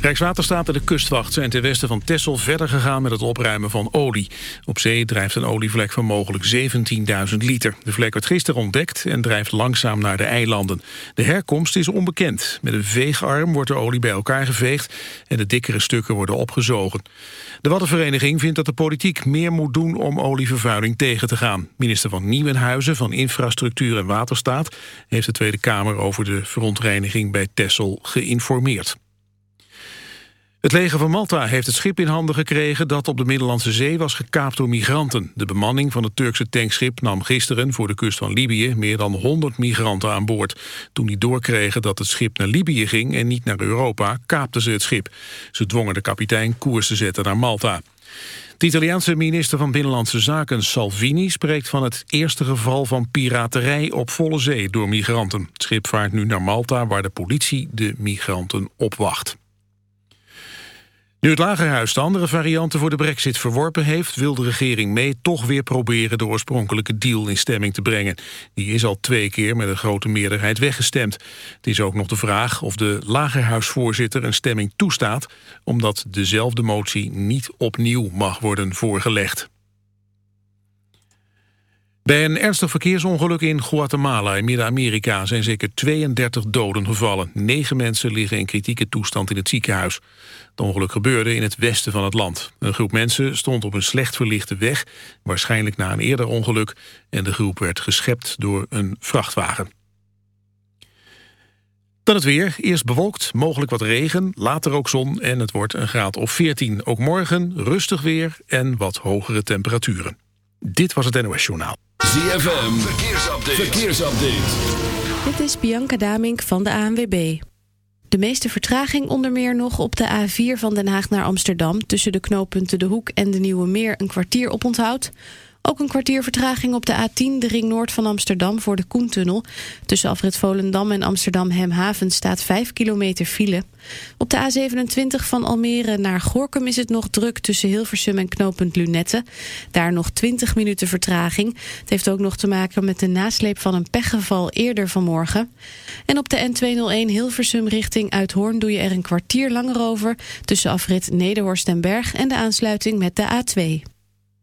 Rijkswaterstaat en de kustwacht zijn ten westen van Texel verder gegaan met het opruimen van olie. Op zee drijft een olievlek van mogelijk 17.000 liter. De vlek werd gisteren ontdekt en drijft langzaam naar de eilanden. De herkomst is onbekend. Met een veegarm wordt de olie bij elkaar geveegd en de dikkere stukken worden opgezogen. De Waddenvereniging vindt dat de politiek meer moet doen om olievervuiling tegen te gaan. Minister van Nieuwenhuizen van Infrastructuur en Waterstaat heeft de Tweede Kamer over de verontreiniging bij Texel geïnformeerd. Het leger van Malta heeft het schip in handen gekregen dat op de Middellandse Zee was gekaapt door migranten. De bemanning van het Turkse tankschip nam gisteren voor de kust van Libië meer dan 100 migranten aan boord. Toen die doorkregen dat het schip naar Libië ging en niet naar Europa, kaapten ze het schip. Ze dwongen de kapitein koers te zetten naar Malta. De Italiaanse minister van Binnenlandse Zaken Salvini spreekt van het eerste geval van piraterij op volle zee door migranten. Het schip vaart nu naar Malta waar de politie de migranten opwacht. Nu het Lagerhuis de andere varianten voor de brexit verworpen heeft... wil de regering mee toch weer proberen de oorspronkelijke deal in stemming te brengen. Die is al twee keer met een grote meerderheid weggestemd. Het is ook nog de vraag of de Lagerhuisvoorzitter een stemming toestaat... omdat dezelfde motie niet opnieuw mag worden voorgelegd. Bij een ernstig verkeersongeluk in Guatemala in Midden-Amerika zijn zeker 32 doden gevallen. Negen mensen liggen in kritieke toestand in het ziekenhuis. Het ongeluk gebeurde in het westen van het land. Een groep mensen stond op een slecht verlichte weg, waarschijnlijk na een eerder ongeluk, en de groep werd geschept door een vrachtwagen. Dan het weer. Eerst bewolkt, mogelijk wat regen, later ook zon en het wordt een graad of 14. Ook morgen rustig weer en wat hogere temperaturen. Dit was het NOS Journaal. ZFM, verkeersupdate. verkeersupdate. Dit is Bianca Damink van de ANWB. De meeste vertraging onder meer nog op de A4 van Den Haag naar Amsterdam... tussen de knooppunten De Hoek en de Nieuwe Meer een kwartier op onthoud... Ook een kwartier vertraging op de A10, de ring noord van Amsterdam... voor de Koentunnel. Tussen afrit Volendam en Amsterdam-Hemhaven staat 5 kilometer file. Op de A27 van Almere naar Gorkum is het nog druk... tussen Hilversum en knooppunt Lunette. Daar nog 20 minuten vertraging. Het heeft ook nog te maken met de nasleep van een pechgeval eerder vanmorgen. En op de N201 Hilversum richting Uithoorn... doe je er een kwartier langer over... tussen afrit Nederhorst en Berg en de aansluiting met de A2.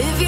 If you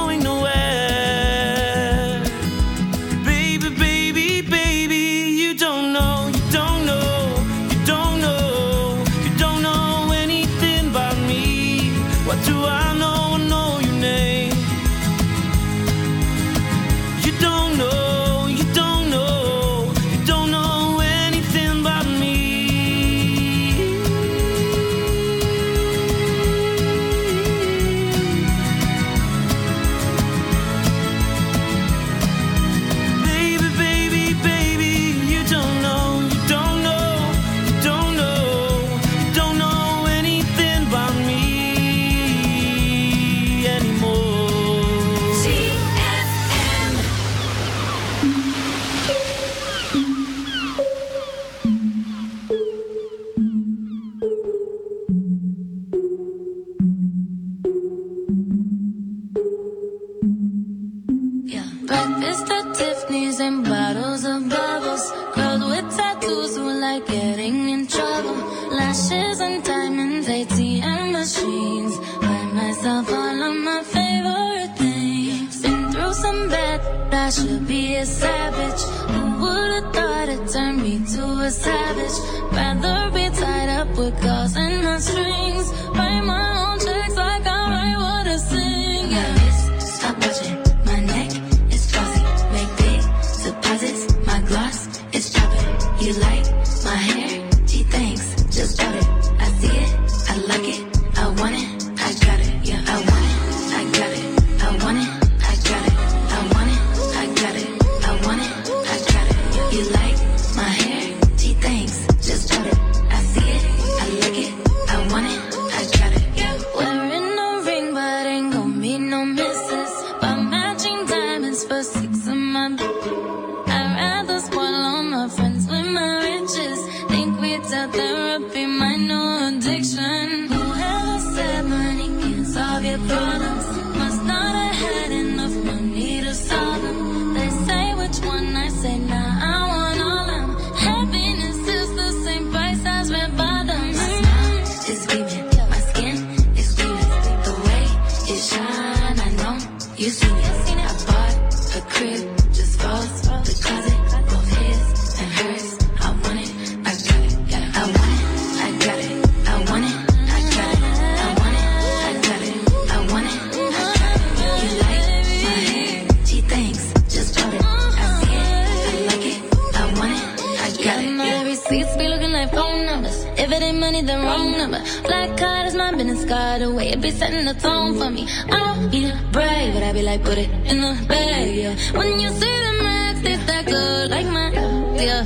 Got the way it be setting the tone for me. I don't be brave, but I be like, put it in the bag, yeah. When you see the max, it's that good, like mine, yeah.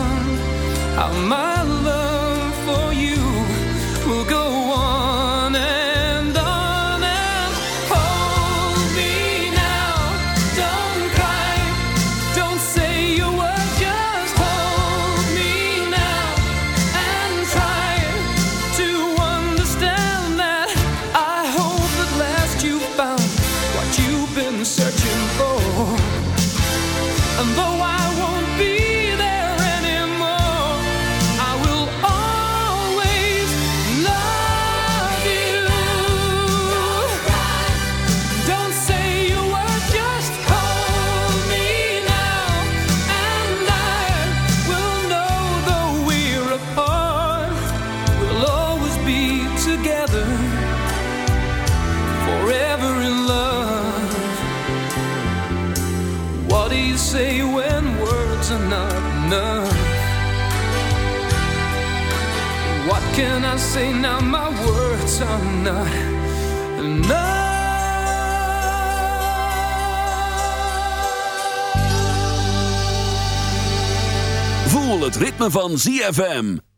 How my love for you will go van ZFM.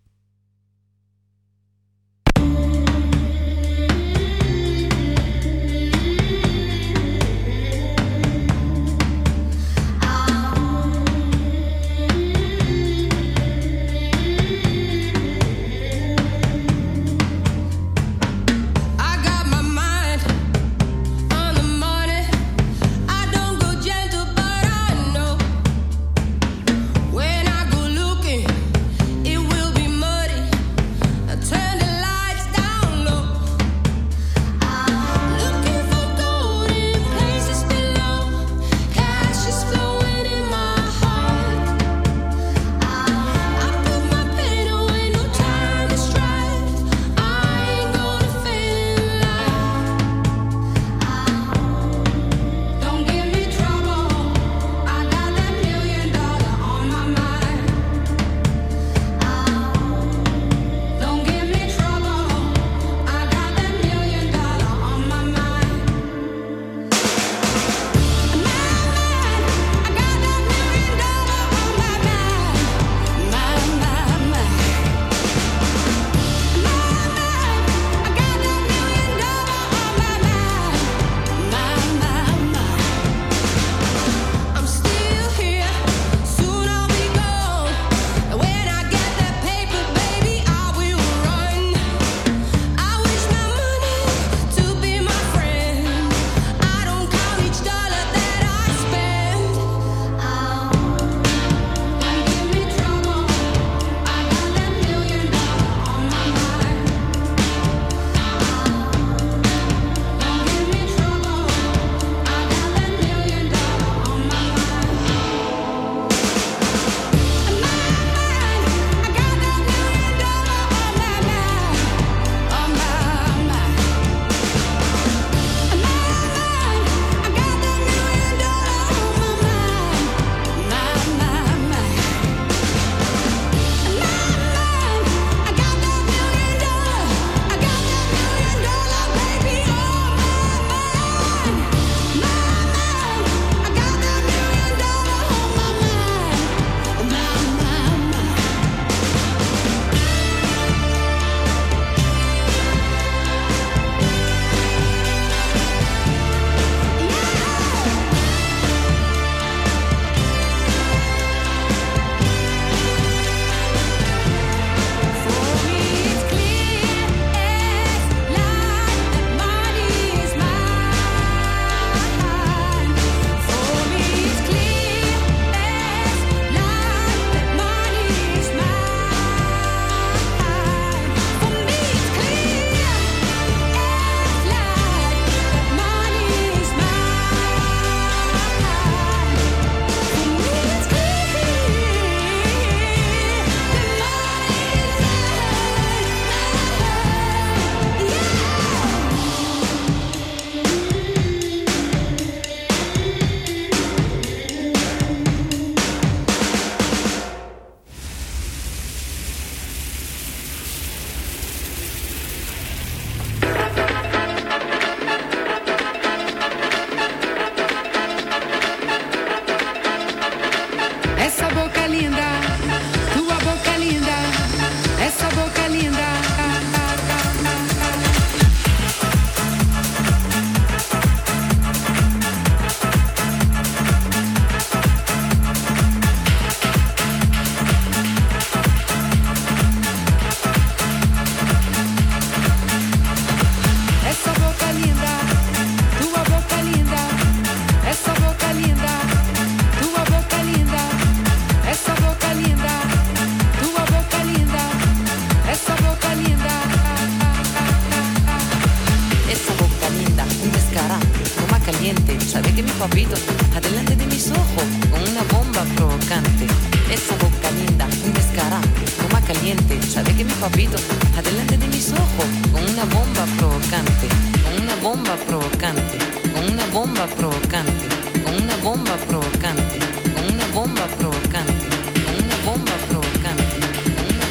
caliente, sabe que mi papito, adelante de mis ojos, con una bomba provocante, con una bomba provocante, con una bomba provocante, con una bomba provocante, con una bomba provocante, con una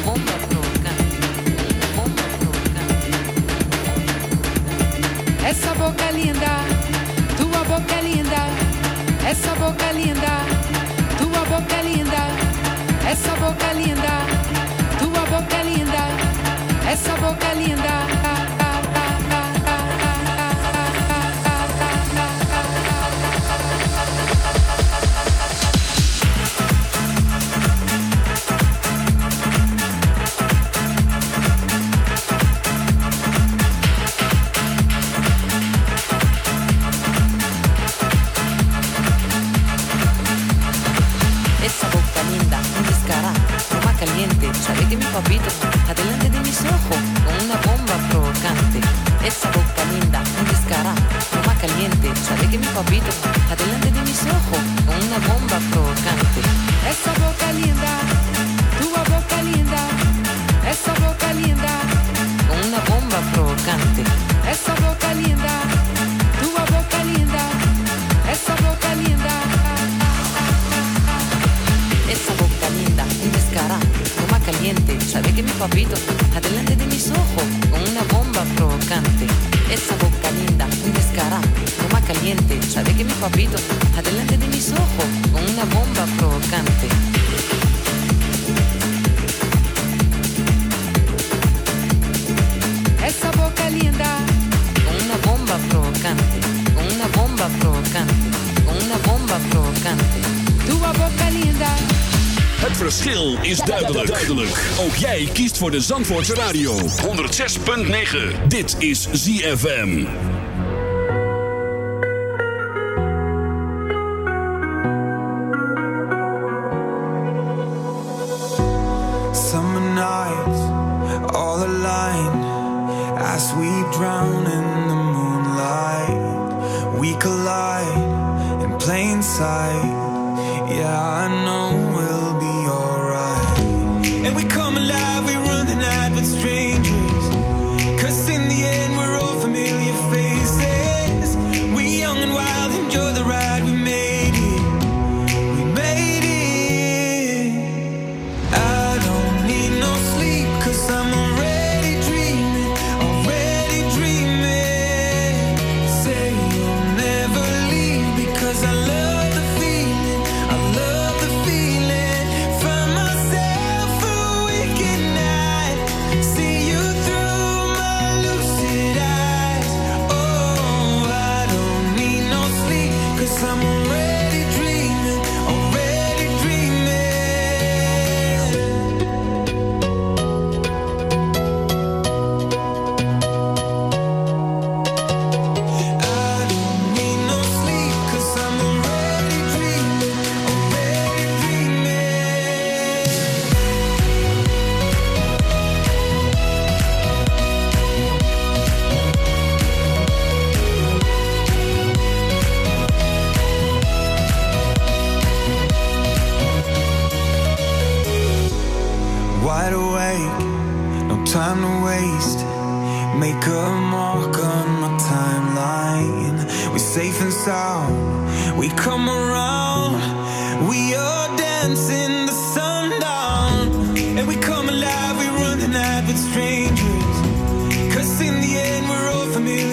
bomba provocante. Essa boca linda, tua boca linda, essa boca linda, tua boca linda, esa boca linda. essa boca é linda. provocante, con una bomba provocante, con una bomba provocante. Doe wat boca linda. Het verschil is duidelijk. duidelijk. Ook jij kiest voor de Zandvoortse radio. 106.9. Dit is ZFM. wide awake, no time to waste. Make a mark on my timeline. We're safe and sound. We come around. We are dancing the sundown. And we come alive, we run the night with strangers. Cause in the end, we're all familiar.